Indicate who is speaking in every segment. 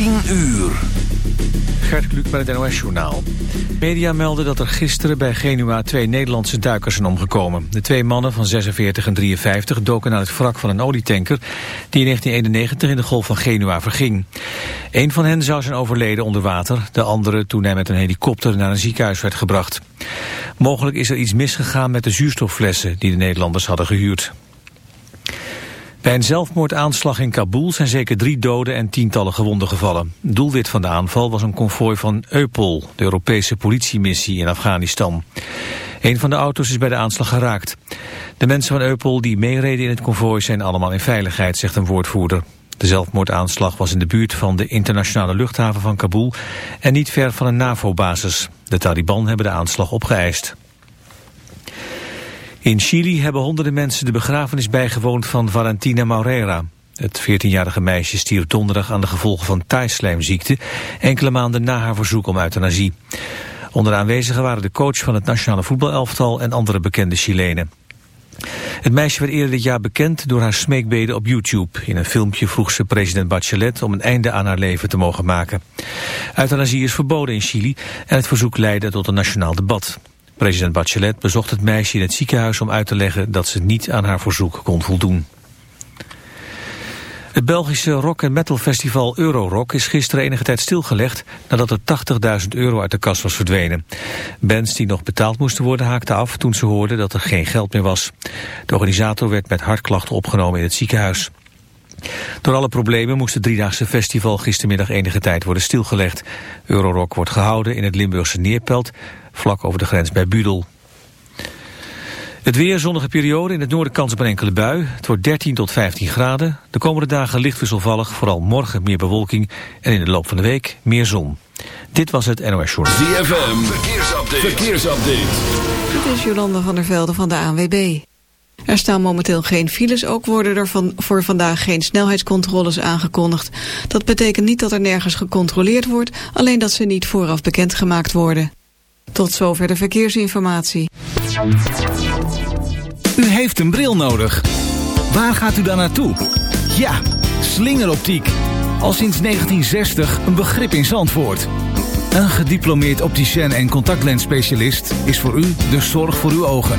Speaker 1: 10 uur.
Speaker 2: Gert Kluk met het NOS-journaal. Media melden dat er gisteren bij Genua twee Nederlandse duikers zijn omgekomen. De twee mannen van 46 en 53 doken naar het wrak van een olietanker... die in 1991 in de golf van Genua verging. Een van hen zou zijn overleden onder water. De andere toen hij met een helikopter naar een ziekenhuis werd gebracht. Mogelijk is er iets misgegaan met de zuurstofflessen die de Nederlanders hadden gehuurd. Bij een zelfmoordaanslag in Kabul zijn zeker drie doden en tientallen gewonden gevallen. Doelwit van de aanval was een konvooi van EUPOL, de Europese politiemissie in Afghanistan. Een van de auto's is bij de aanslag geraakt. De mensen van EUPOL die meereden in het konvooi zijn allemaal in veiligheid, zegt een woordvoerder. De zelfmoordaanslag was in de buurt van de internationale luchthaven van Kabul en niet ver van een NAVO-basis. De Taliban hebben de aanslag opgeëist. In Chili hebben honderden mensen de begrafenis bijgewoond van Valentina Moreira. Het 14-jarige meisje stierf donderdag aan de gevolgen van taaislijmziekte... enkele maanden na haar verzoek om euthanasie. Onder de aanwezigen waren de coach van het nationale voetbalelftal... en andere bekende Chilenen. Het meisje werd eerder dit jaar bekend door haar smeekbeden op YouTube. In een filmpje vroeg ze president Bachelet om een einde aan haar leven te mogen maken. Euthanasie is verboden in Chili en het verzoek leidde tot een nationaal debat. President Bachelet bezocht het meisje in het ziekenhuis om uit te leggen dat ze niet aan haar verzoek kon voldoen. Het Belgische rock- en metal festival Eurorock is gisteren enige tijd stilgelegd nadat er 80.000 euro uit de kas was verdwenen. Bands die nog betaald moesten worden haakten af toen ze hoorden dat er geen geld meer was. De organisator werd met hartklachten opgenomen in het ziekenhuis. Door alle problemen moest het driedaagse festival gistermiddag enige tijd worden stilgelegd. Eurorock wordt gehouden in het Limburgse Neerpelt, vlak over de grens bij Budel. Het weer, zonnige periode, in het noorden kans op een enkele bui. Het wordt 13 tot 15 graden. De komende dagen licht wisselvallig, vooral morgen meer bewolking... en in de loop van de week meer zon. Dit was het NOS Journal.
Speaker 1: ZFM, verkeersupdate. verkeersupdate.
Speaker 3: Dit is Jolanda van der Velde van de ANWB. Er staan momenteel geen files, ook worden er van, voor vandaag geen snelheidscontroles aangekondigd. Dat betekent niet dat er nergens gecontroleerd wordt, alleen dat ze niet vooraf bekendgemaakt worden. Tot zover de verkeersinformatie.
Speaker 4: U heeft een bril nodig. Waar gaat u dan naartoe? Ja, slingeroptiek. Al sinds 1960 een begrip in Zandvoort. Een gediplomeerd opticien en contactlensspecialist is voor u de zorg voor uw ogen.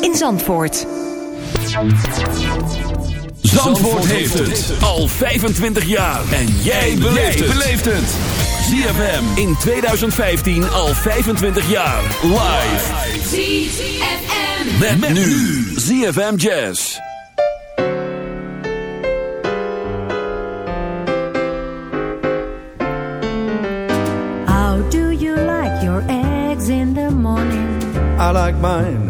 Speaker 5: in Zandvoort.
Speaker 1: Zandvoort heeft het al 25 jaar. En jij beleeft het. ZFM in 2015 al 25 jaar. Live.
Speaker 6: ZFM.
Speaker 1: Met, met nu. ZFM Jazz.
Speaker 7: How do you like your eggs in the morning?
Speaker 8: I like mine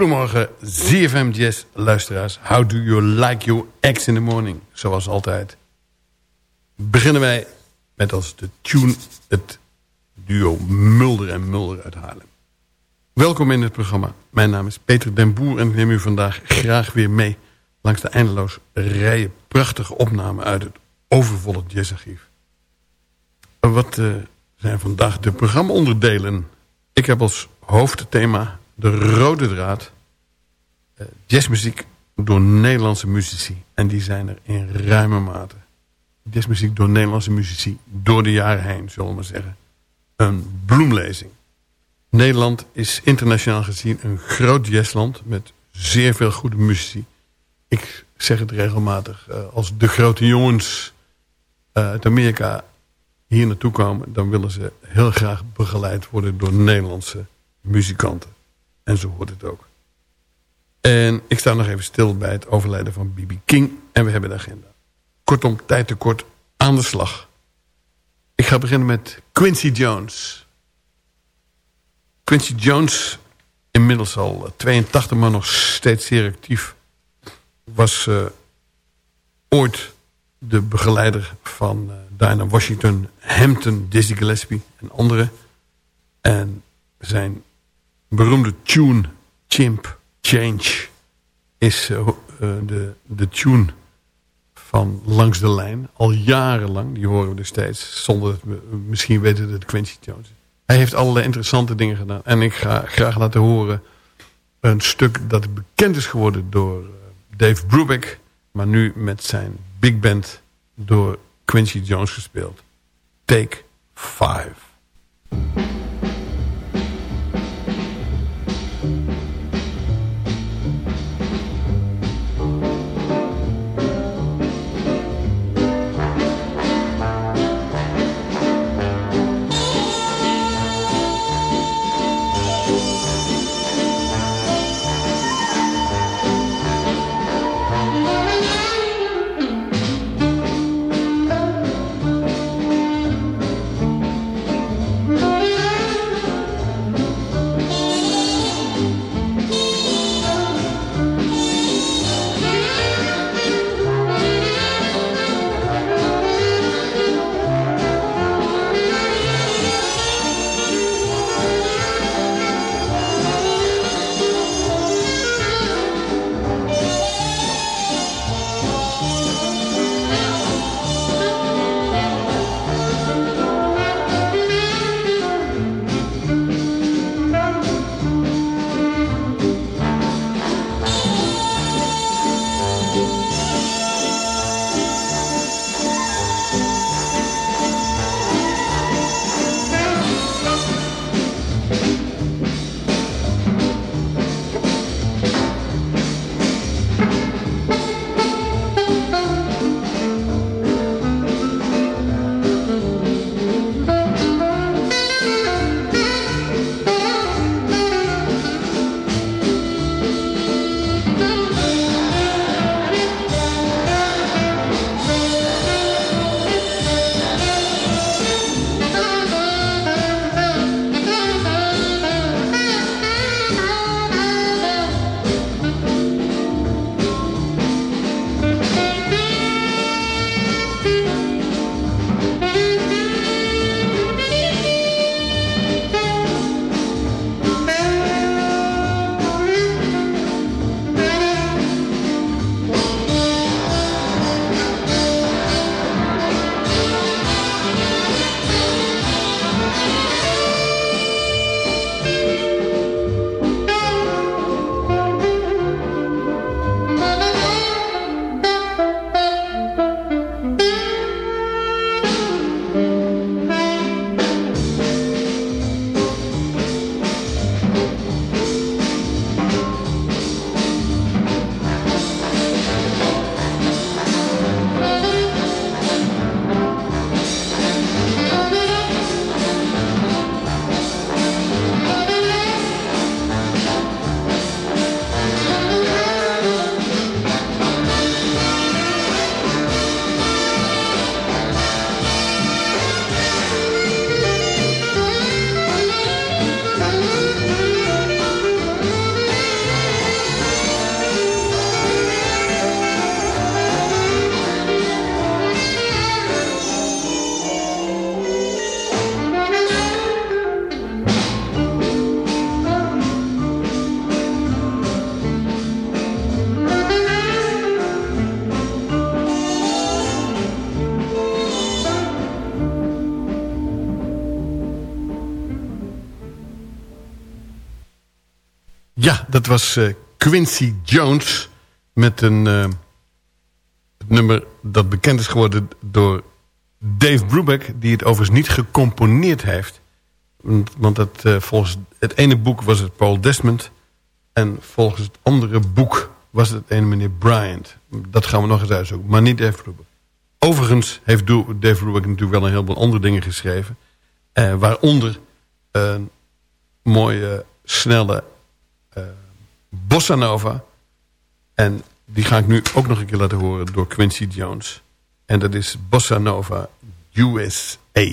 Speaker 9: Goedemorgen, ZFM Jazz luisteraars. How do you like your eggs in the morning? Zoals altijd. Beginnen wij met als de tune het duo Mulder en Mulder uit Haarlem. Welkom in het programma. Mijn naam is Peter den Boer en ik neem u vandaag graag weer mee... langs de eindeloos rijen prachtige opnamen uit het overvolle jazzarchief. Wat eh, zijn vandaag de programmaonderdelen? Ik heb als hoofdthema de rode draad... eh, jazzmuziek door Nederlandse muzici. En die zijn er in ruime mate. Jazzmuziek door Nederlandse muzici door de jaren heen, zullen we maar zeggen. Een bloemlezing. Nederland is internationaal gezien een groot jazzland... met zeer veel goede muzici. Ik zeg het regelmatig. eh, als de grote jongens eh, uit Amerika hier naartoe komen... dan willen ze heel graag begeleid worden door Nederlandse muzikanten. En zo hoort het ook. En ik sta nog even stil bij het overlijden van B.B. King. En we hebben de agenda. Kortom, tijd tekort aan de slag. Ik ga beginnen met Quincy Jones. Quincy Jones, inmiddels al 82, maar nog steeds zeer actief... was eh, ooit de begeleider van uh, Diana Washington, Hampton, Dizzy Gillespie en anderen. En zijn beroemde tune Chimp Change is uh, de, de tune van Langs de Lijn. Al jarenlang, die horen we dus steeds. Zonder dat we misschien weten dat het Quincy Jones is. Hij heeft allerlei interessante dingen gedaan. En ik ga graag laten horen een stuk dat bekend is geworden door Dave Brubeck. Maar nu met zijn big band door Quincy Jones gespeeld. Take 5. Was eh, Quincy Jones met een uh, nummer dat bekend is geworden door Dave Brubeck... die het overigens niet gecomponeerd heeft. Want, want uh, volgens het ene boek was het Paul Desmond... en volgens het andere boek was het ene meneer Bryant. Dat gaan we nog eens uitzoeken, maar niet Dave Brubeck. Overigens heeft Dave Brubeck natuurlijk wel een heleboel andere dingen geschreven... waaronder een mooie, snelle bossa nova. En die ga ik nu ook nog een keer laten horen door Quincy Jones. En dat is Bossa Nova USA.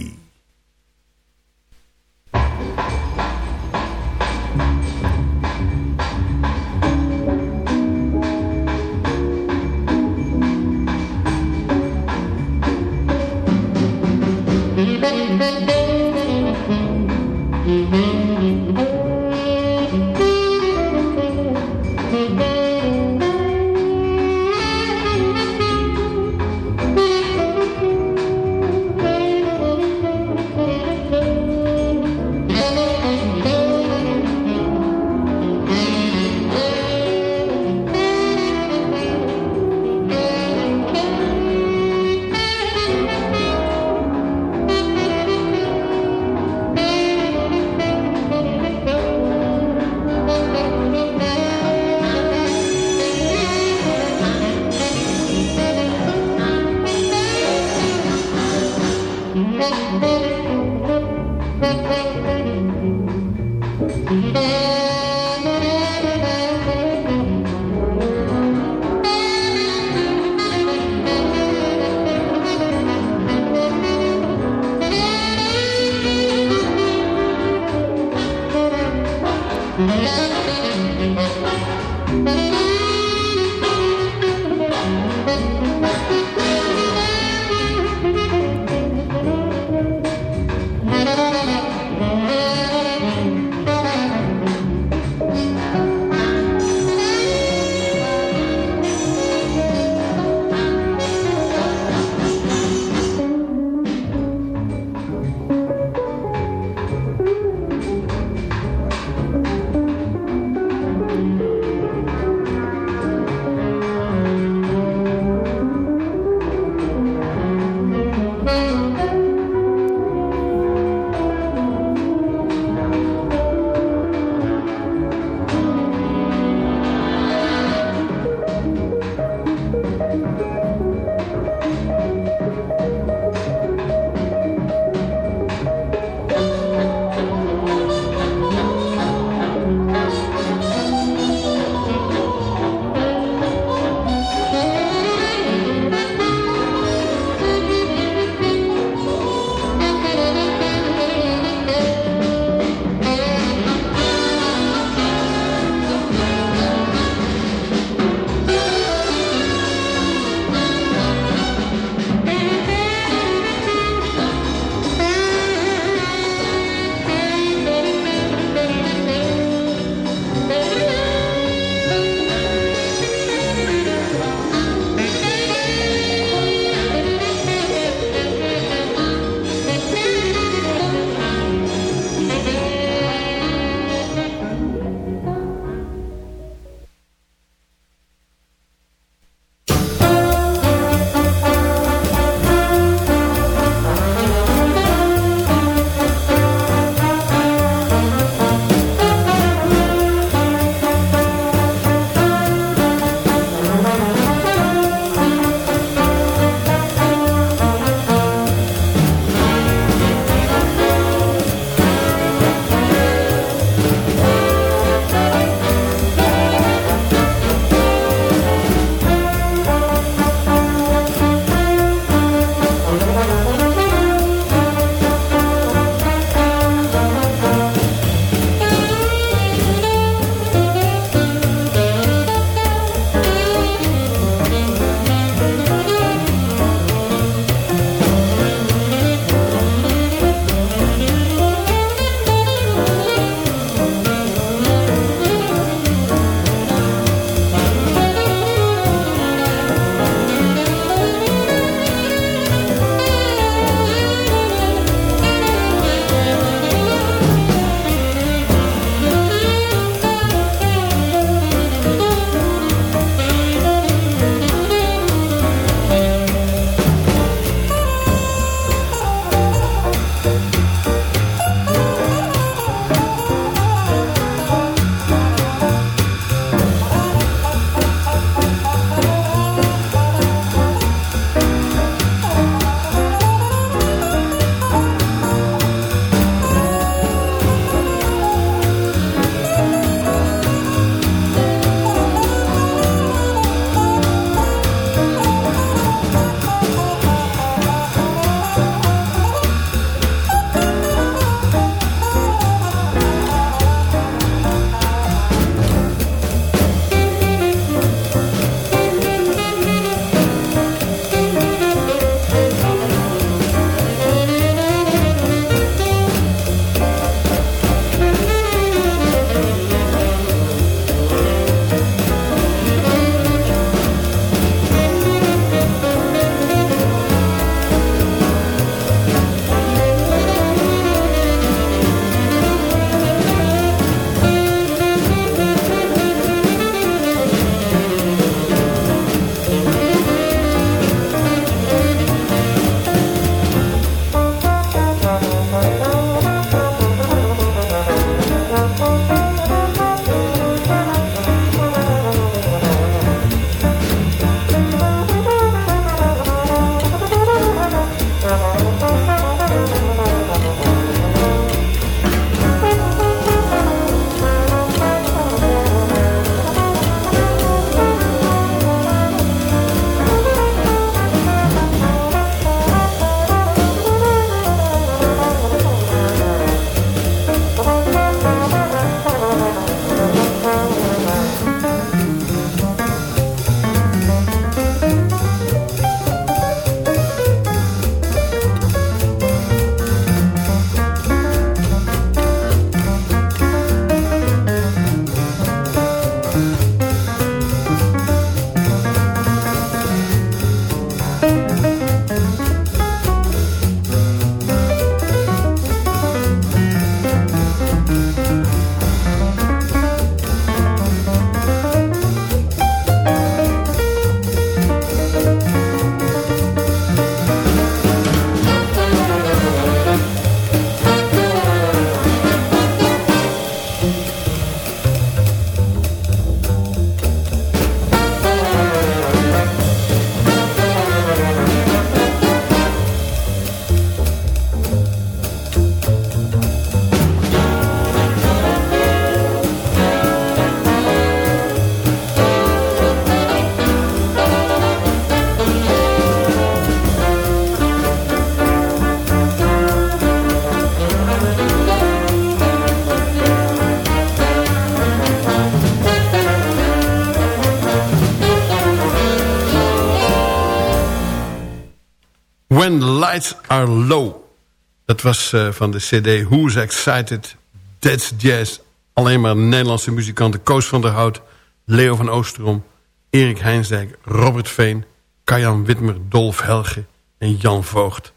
Speaker 9: Dat was uh, van de cd Who's Excited, That's Jazz. Alleen maar Nederlandse muzikanten. Koos van der Hout, Leo van Oosterom, Erik Heinsdijk, Robert Veen... Kajan Witmer, Dolf Helge en Jan Voogd.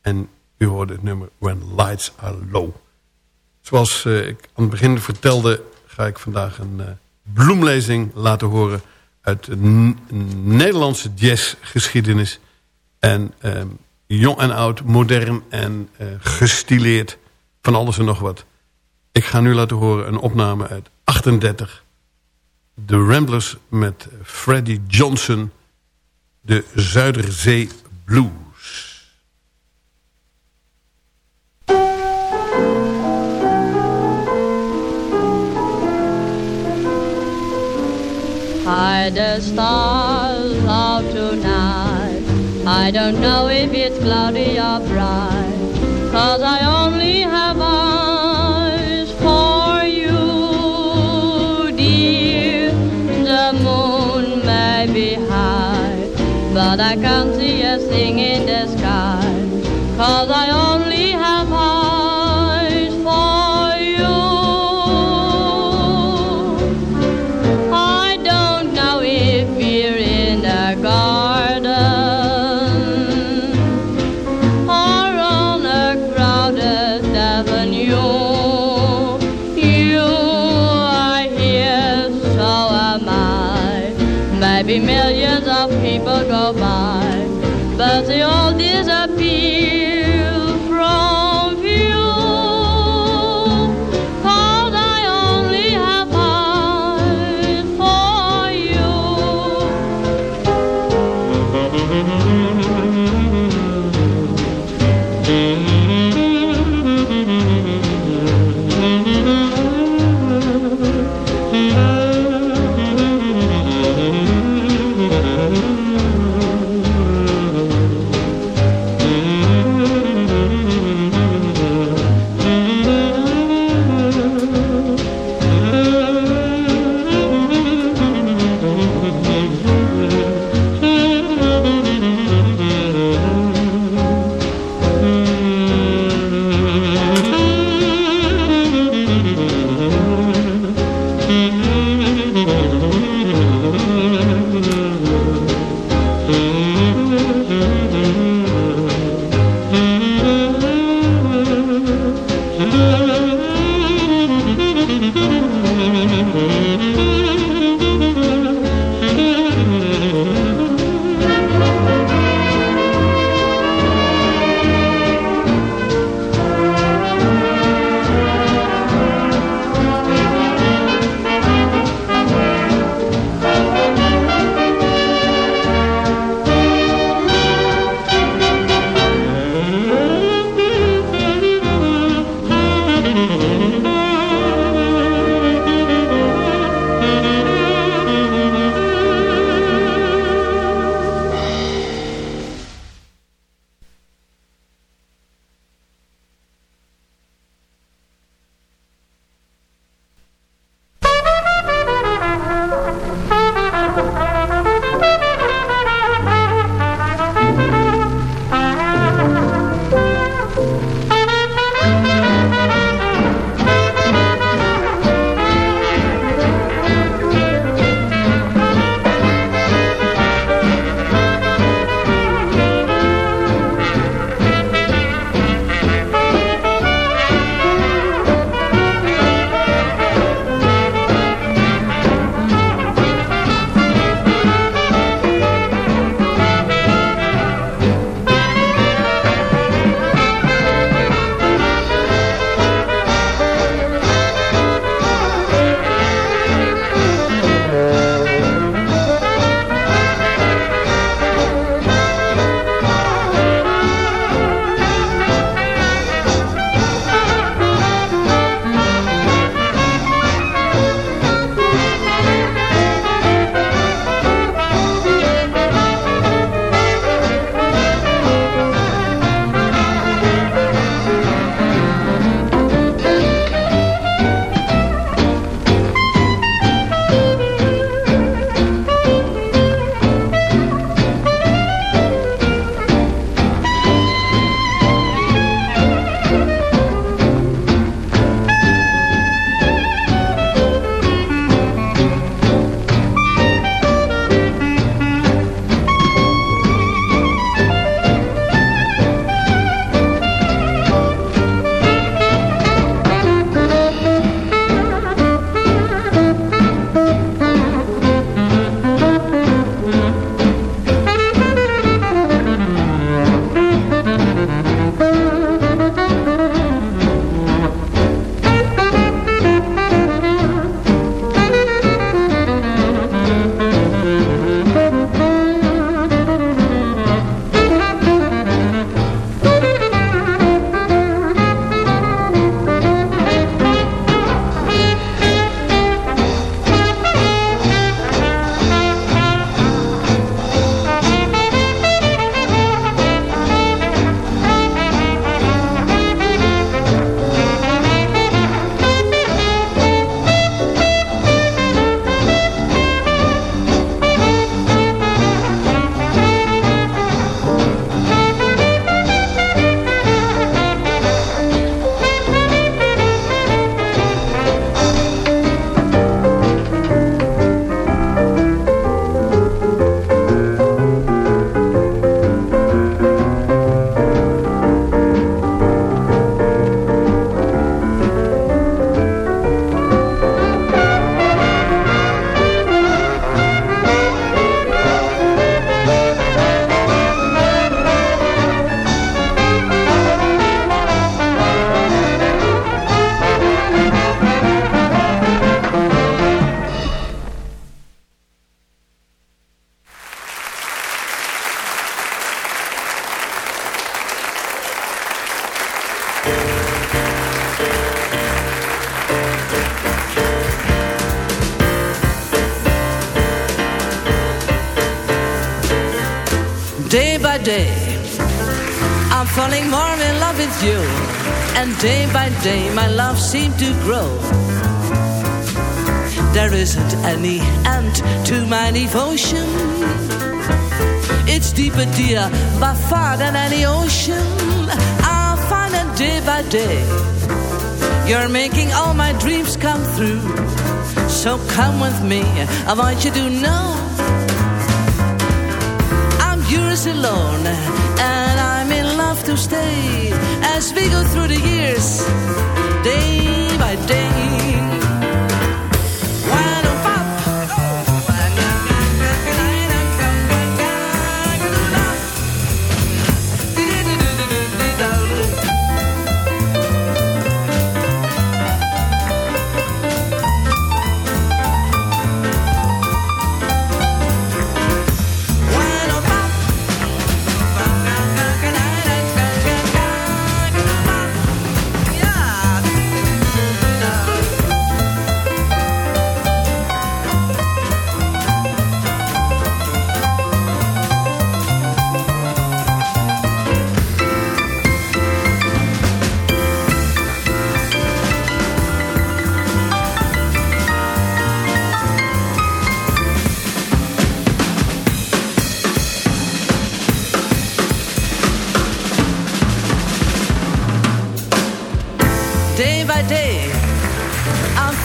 Speaker 9: En u hoorde het nummer When Lights Are Low. Zoals uh, ik aan het begin vertelde... ga ik vandaag een uh, bloemlezing laten horen... uit de Nederlandse jazzgeschiedenis... En uh, jong en oud, modern en uh, gestileerd. Van alles en nog wat. Ik ga nu laten horen een opname uit 38. De Ramblers met Freddie Johnson. De Zuiderzee Blues.
Speaker 10: Hide the stars of tonight I don't know if it's cloudy or bright, cause I only have eyes for you, dear. The moon may be high, but I can't see a thing in the sky, cause I by
Speaker 11: day, I'm falling more in love with you. And day by day, my love seems to grow. There isn't any end to my devotion. It's deeper, dear, by far than any ocean. I'll find it day by day. You're making all my dreams come through. So come with me, I want you to know. Yours alone, and I'm in love to stay. As we go through the years, day by. Day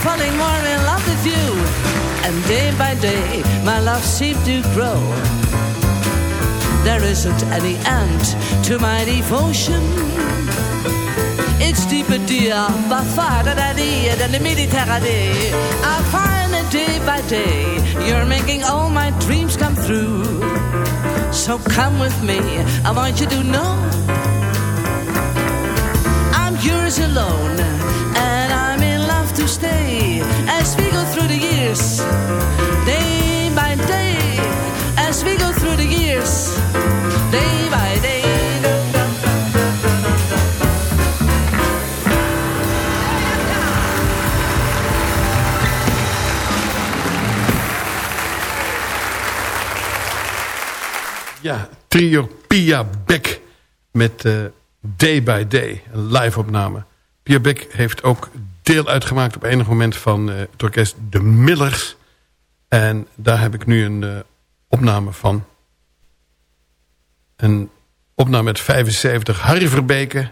Speaker 11: falling more in love with you. And day by day, my love seems to grow. There isn't any end to my devotion. It's deeper, dear, by far than I than the Mediterranean. I find it day by day, you're making all my dreams come true. So come with me, I want you to know yours alone And stay. As we go through the years Day by day. As we go through the years Day by day.
Speaker 9: Ja, trio Pia Beck met uh, Day by Day, een live-opname. Pia Beck heeft ook deel uitgemaakt op enig moment van uh, het orkest De Millers. En daar heb ik nu een uh, opname van. Een opname met 75 Harry Verbeke,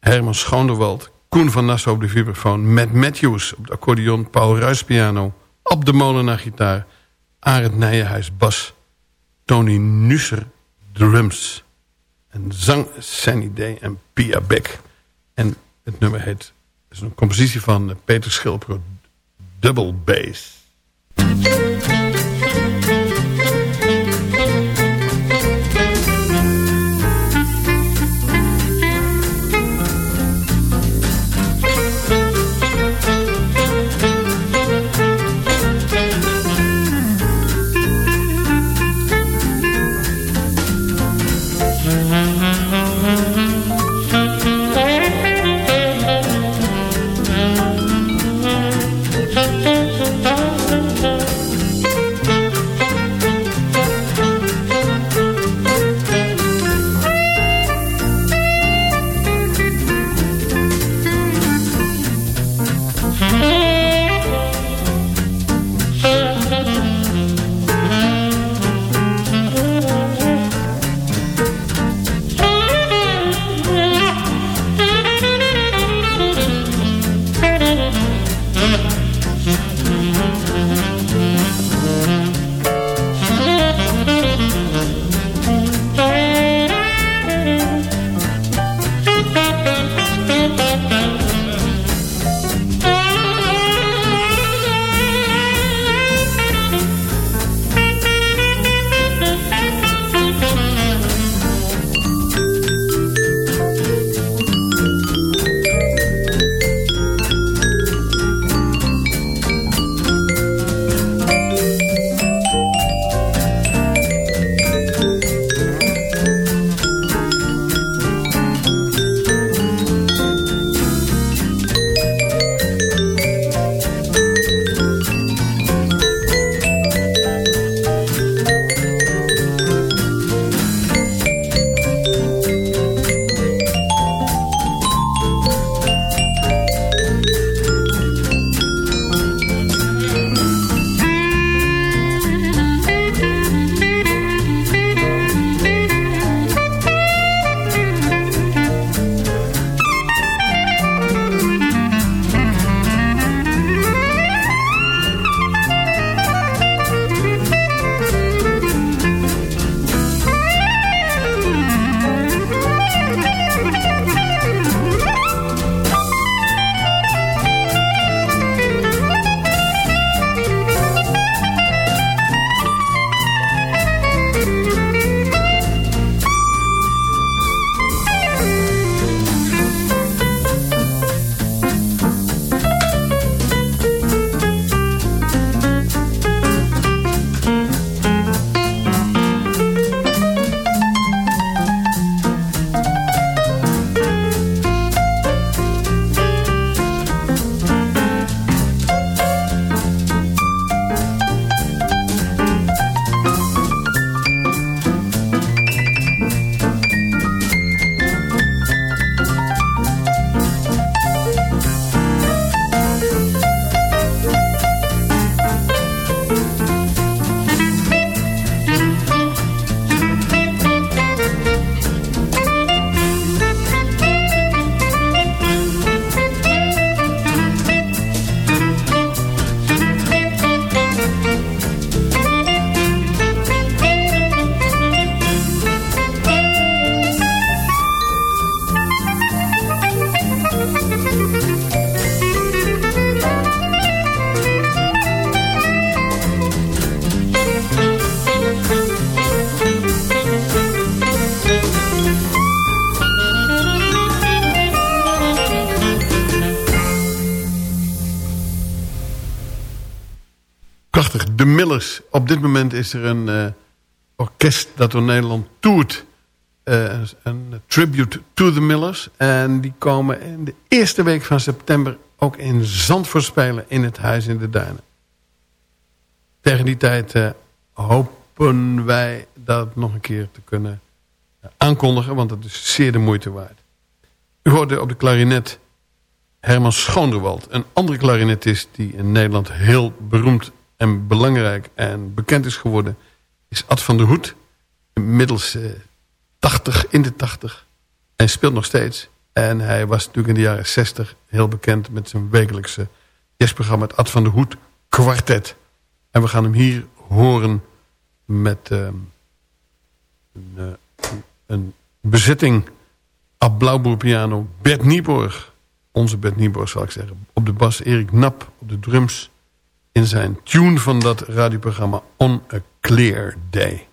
Speaker 9: Herman Schoonderwald... Koen van Nassau op de vibrafoon, Matt Matthews op de accordeon... Paul Ruys piano, Ab de Molenaar gitaar... Arend Nijenhuis bas, Tony Nusser drums... En zang Sunny Day en Pia Beck. En het nummer heet... is een compositie van Peter Schilper, Double Bass. Op dit moment is er een uh, orkest dat door Nederland toert. Uh, een tribute to the Millers. En die komen in de eerste week van september ook in Zandvoort spelen in het Huis in de Duinen. Tegen die tijd uh, hopen wij dat nog een keer te kunnen aankondigen, want dat is zeer de moeite waard. U hoorde op de klarinet Herman Schoonderwald, een andere klarinetist die in Nederland heel beroemd en belangrijk en bekend is geworden, is Ad van der Hoed. Inmiddels eh, 80, in de 80 en speelt nog steeds. En hij was natuurlijk in de jaren 60 heel bekend met zijn wekelijkse jazzprogramma, het Ad van der Hoed Kwartet. En we gaan hem hier horen met uh, een, uh, een bezetting Ab Blauwboer piano, Bert Nieborg. Onze Bert Nieborg zal ik zeggen. Op de bas Erik Nap, op de drums. In zijn tune van dat radioprogramma On a Clear Day.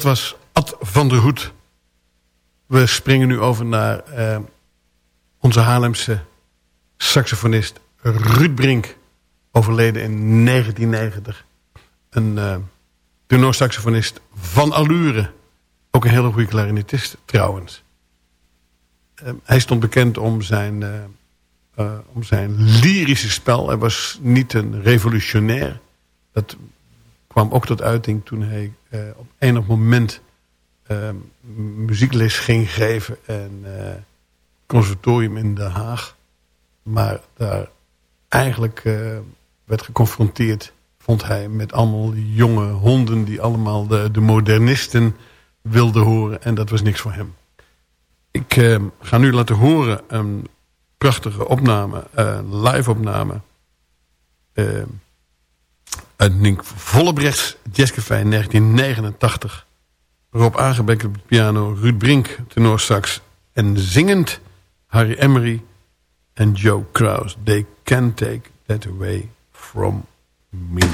Speaker 9: Dat was Ad van der Hoed. We springen nu over naar uh, onze Haarlemse saxofonist Ruud Brink. Overleden in 1990. Een uh, tenorsaxofonist van allure. Ook een hele goede clarinetist trouwens. Uh, hij stond bekend om zijn, uh, om zijn lyrische spel. Hij was niet een revolutionair. Dat kwam ook tot uiting toen hij op enig moment muziekles ging geven. En conservatorium in Den Haag. Maar daar eigenlijk werd geconfronteerd, vond hij, met allemaal jonge honden... die allemaal de, de modernisten wilden horen. En dat was niks voor hem. Ik ga nu laten horen een prachtige opname, uh, live opname... uit Nink Vollebrechts Jazzcafé 1989. Rob Aangebek op piano, Ruud Brink sax en zingend Harry Emery en Joe Kraus. They can take that away from me.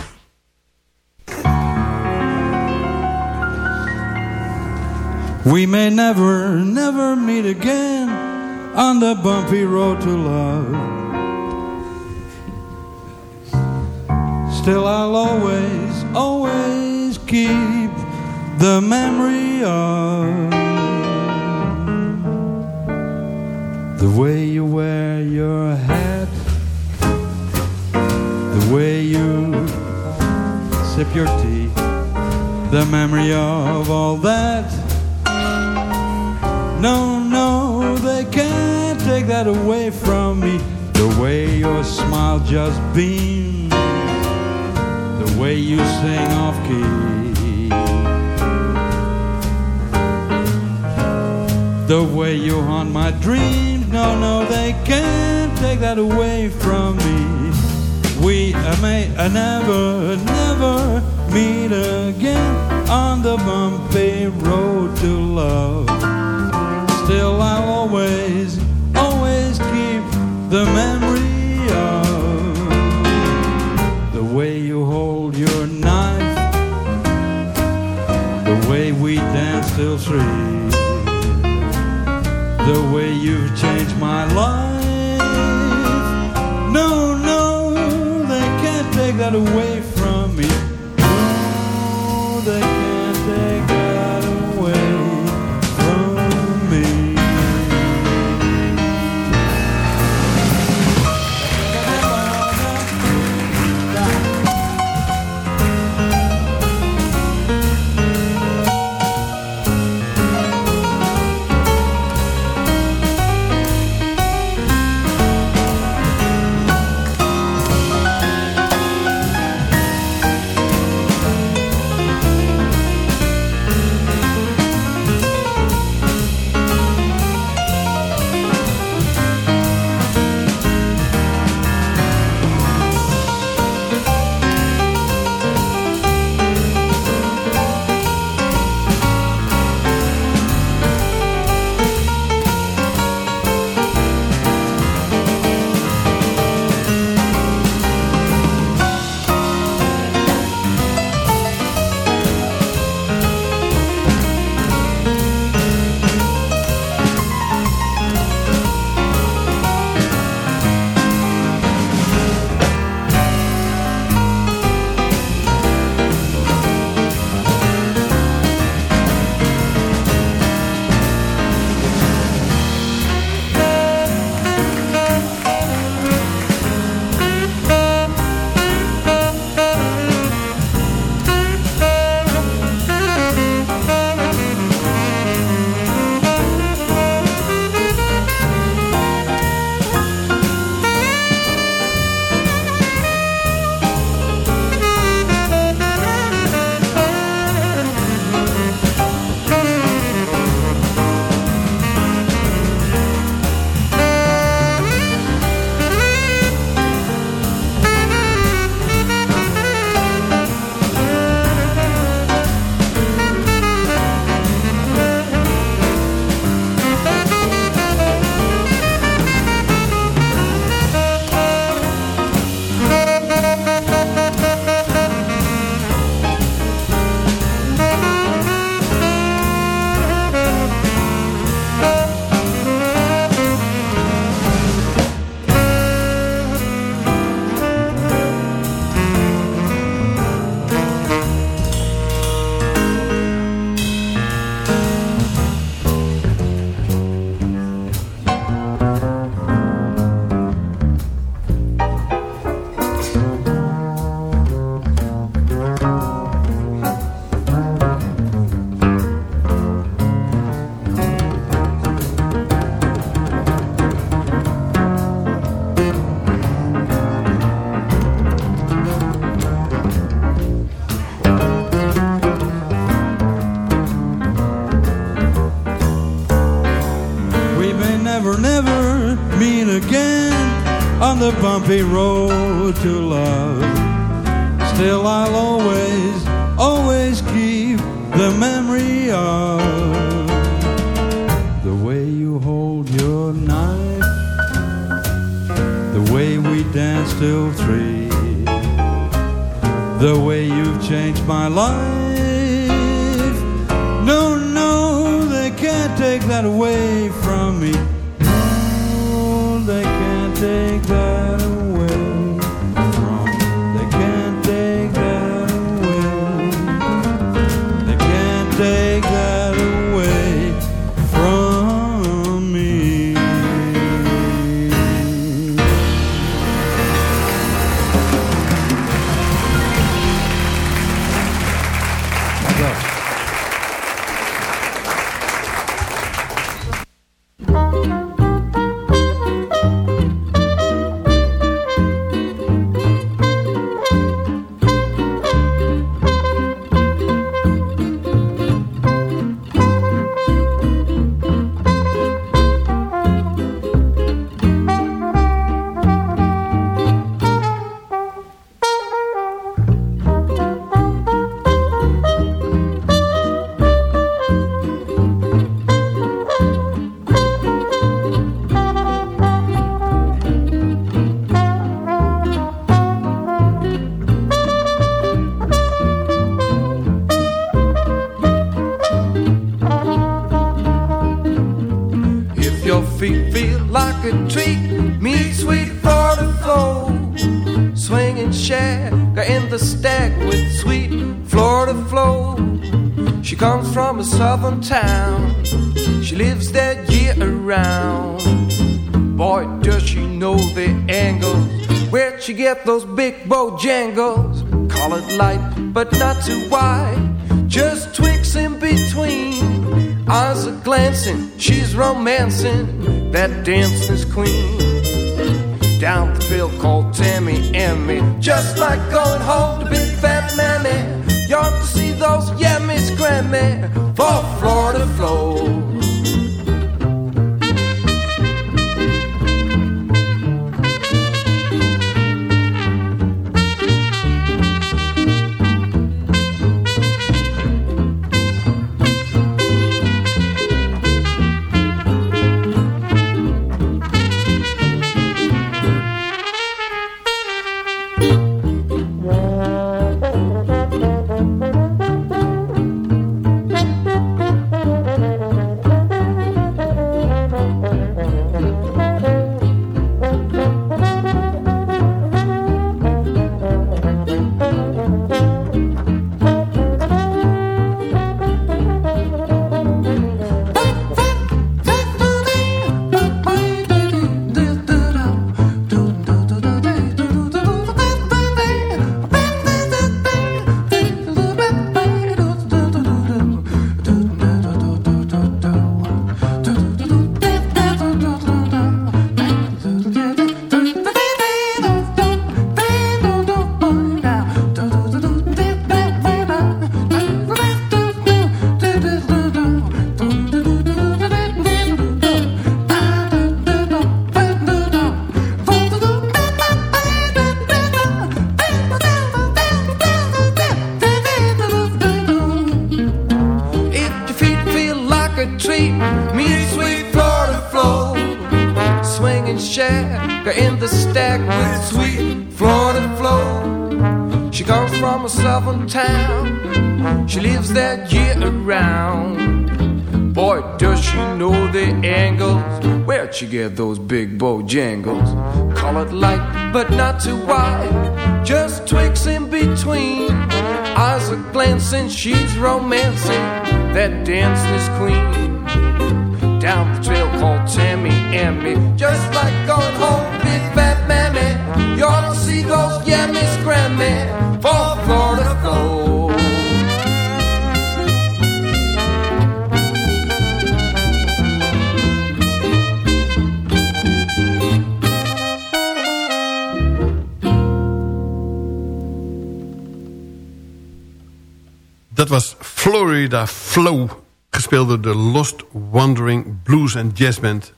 Speaker 12: We may never, never meet again on the bumpy road to love. Still, I'll always, always keep the memory of the way you wear your hat, the way you sip your tea, the memory of all that no, no, they can't take that away from me. The way your smile just beams, way you sing off key, the way you haunt my dreams. No, no, they can't take that away from me. We may never, never meet again on the bumpy road to love still I'll always, always keep the memory dance till three, the way you've changed my life. No, no, they can't take that away the bumpy road to love. Still, I'll always, always keep the memory of the way you hold your knife, the way we danced till three, the way you've changed my life dancing, that
Speaker 13: dancer's queen. not too wide, just twigs in between. Eyes are glancing, she's romancing that dance is queen. Down the trail called Tammy and me, just like going home, big fat mammy. Y'all see those Miss Grammy, for Florida gold.
Speaker 9: Dat was Florida Flow, gespeeld door de Lost Wandering Blues and Jazz Band.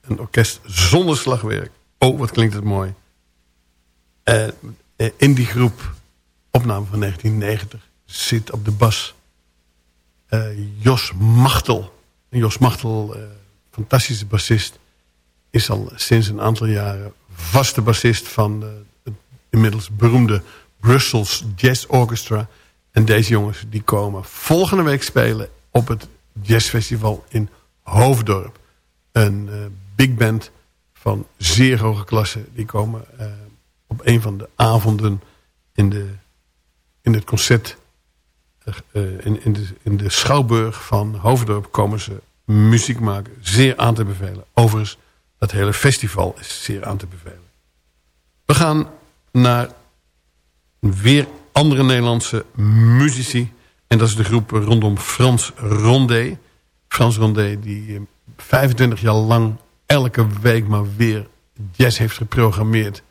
Speaker 9: Een orkest zonder slagwerk. Oh, wat klinkt het mooi. Eh, eh, in die groep, opname van 1990, zit op de bas eh, Jos Machtel. Jos Machtel, uh, fantastische bassist, is al sinds een aantal jaren vaste bassist van het inmiddels beroemde Brussels Jazz Orchestra... En deze jongens die komen volgende week spelen op het jazzfestival in Hoofddorp. Een big band van zeer hoge klasse. Die komen uh, op een van de avonden in, de, in het concert... Uh, in, in, de, in de Schouwburg van Hoofddorp komen ze muziek maken. Zeer aan te bevelen. Overigens, dat hele festival is zeer aan te bevelen. We gaan naar weer andere Nederlandse muzici. En dat is de groep rondom Frans Rondé. Frans Rondé die 25 jaar lang elke week maar weer jazz heeft geprogrammeerd.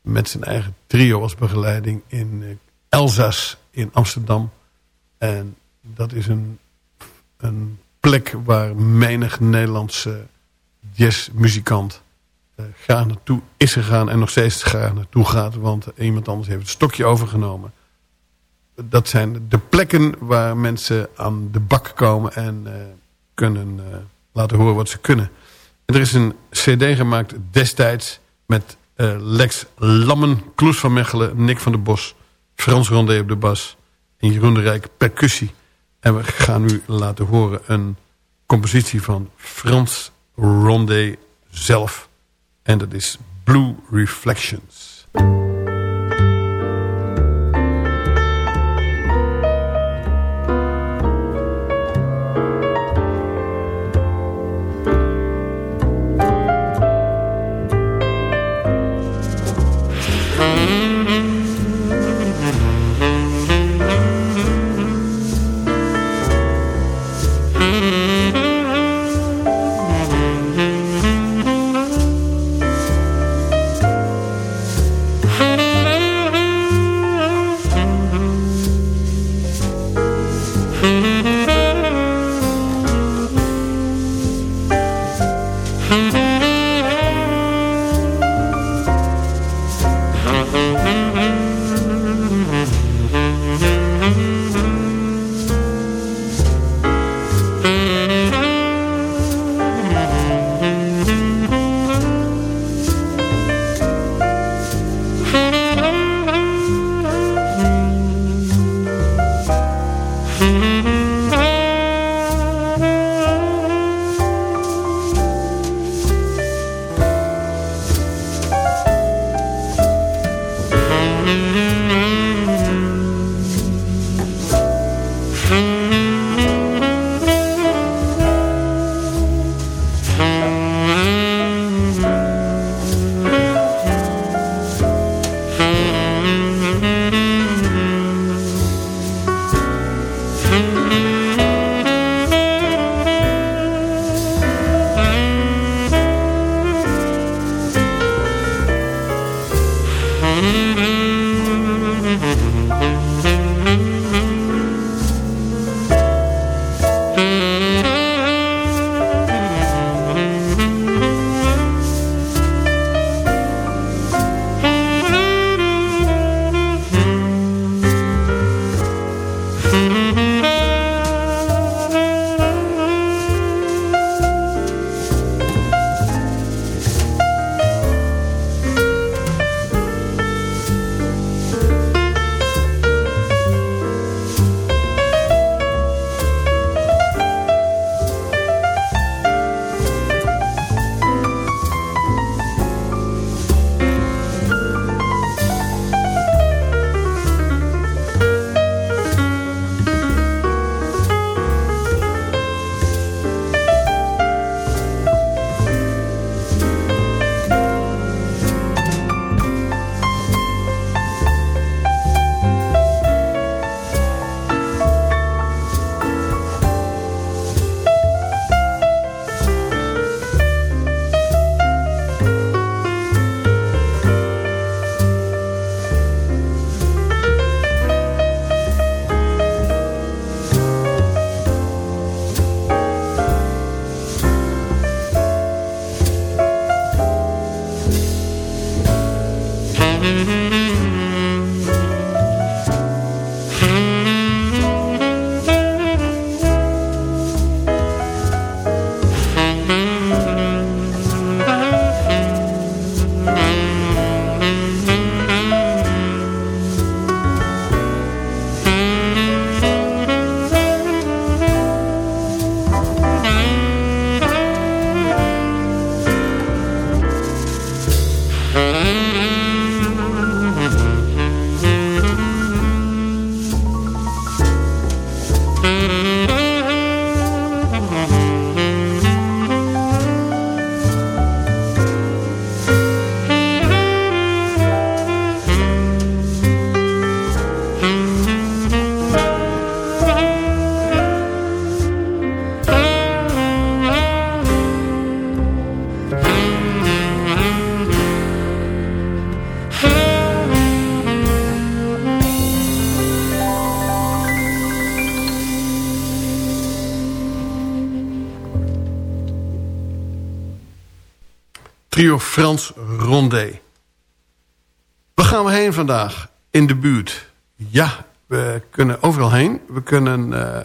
Speaker 9: Met zijn eigen trio als begeleiding in uh, Elzas in Amsterdam. En dat is een, een plek waar menig Nederlandse jazzmuzikant uh, graag naartoe is gegaan. En nog steeds graag naartoe gaat. Want iemand anders heeft het stokje overgenomen. Dat zijn de plekken waar mensen aan de bak komen en uh, kunnen laten horen wat ze kunnen. Er is een cd gemaakt destijds met uh, Lex Lammen, Kloes van Mechelen, Nick van der Bos, Frans Rondé op de bas en Jeroen de Rijk percussie. En we gaan nu laten horen een compositie van Frans Rondé zelf. En dat is Blue Reflections. Trio Frans Rondé. Waar gaan we heen vandaag? In de buurt. Ja, we kunnen overal heen. We kunnen uh,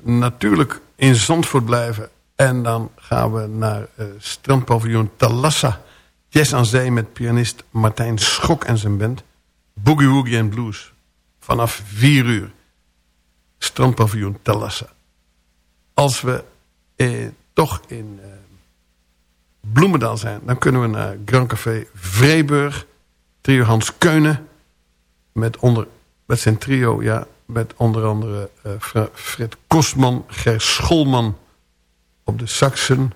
Speaker 9: natuurlijk in Zandvoort blijven. En dan gaan we naar uh, strandpaviljoen Talassa. Jazz aan zee met pianist Martijn Schok en zijn band. Boogie Woogie en Blues. Vanaf 4 uur. Strandpaviljoen Talassa. Als we eh, toch in eh, Bloemendaal zijn... dan kunnen we naar Grand Café Vreeburg. Trio Hans Keunen. Met, onder, met zijn trio, ja, met onder andere uh, Fred Kostman, Ger Scholman op de saxen.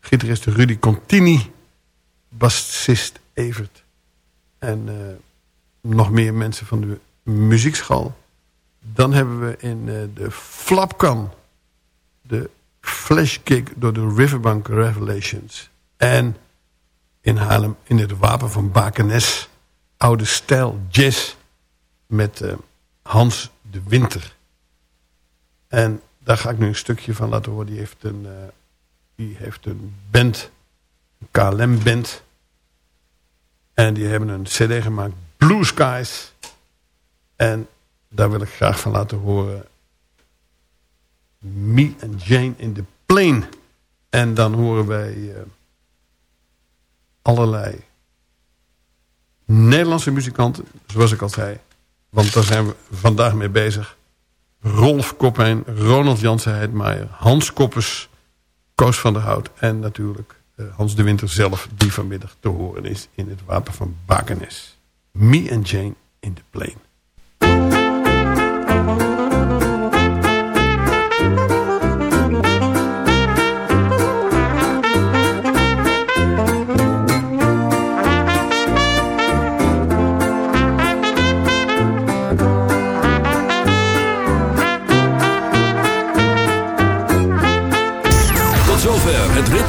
Speaker 9: Gitarist Rudy Contini. Bassist Evert. En uh, nog meer mensen van de muziekschool. Dan hebben we in uh, de Flapkan de flashkick door de Riverbank Revelations. En in Haarlem in het Wapen van Bakenes. Oude stijl jazz met uh, Hans de Winter. En daar ga ik nu een stukje van laten horen. Die heeft een, uh, die heeft een band, een KLM-band. En die hebben een cd gemaakt, Blue Skies. En daar wil ik graag van laten horen. Me and Jane in the Plane. En dan horen wij uh, allerlei Nederlandse muzikanten, zoals ik al zei. Want daar zijn we vandaag mee bezig. Rolf Koppijn, Ronald Jansen Heidmaier, Hans Koppers, Koos van der Hout en natuurlijk uh, Hans de Winter zelf... die vanmiddag te horen is in het Wapen van Bakenes. Me and Jane in the Plane.